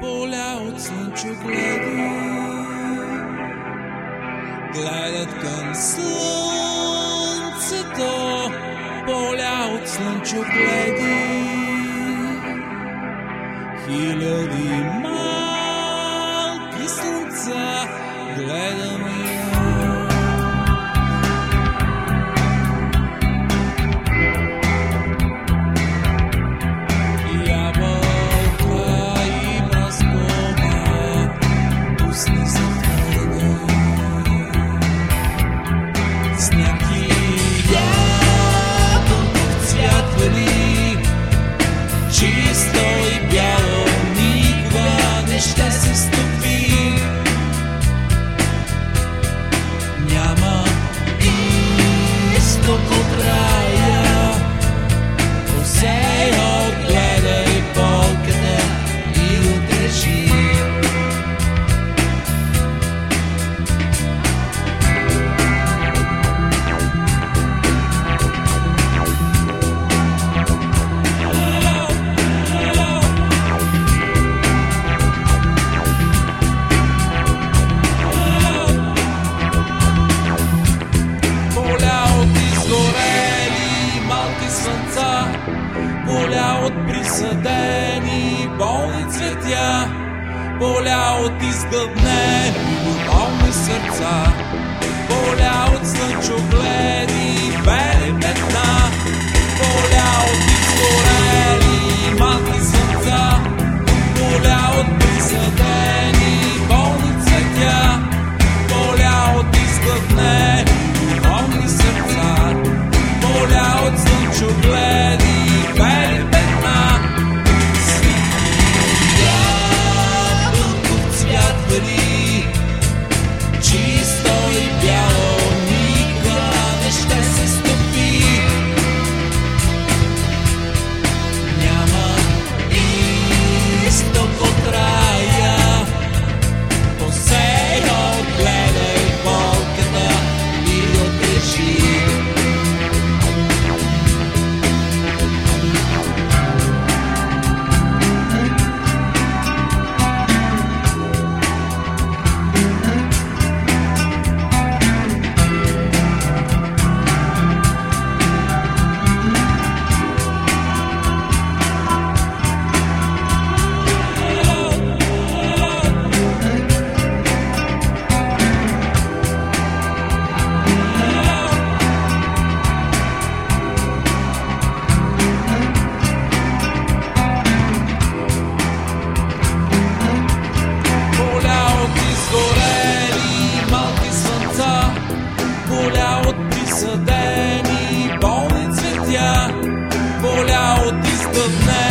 поля от слънчогледи гледат към слънцето, поля от слънчогледи. Хиляди малки слънца гледаме Ябълка Сняг и ябълков цвят вали, чисто и бяло, никога не ще се стопи. Няма изток поля от присъдени болни цветя, поля от изгъбнени болни сърца, of night.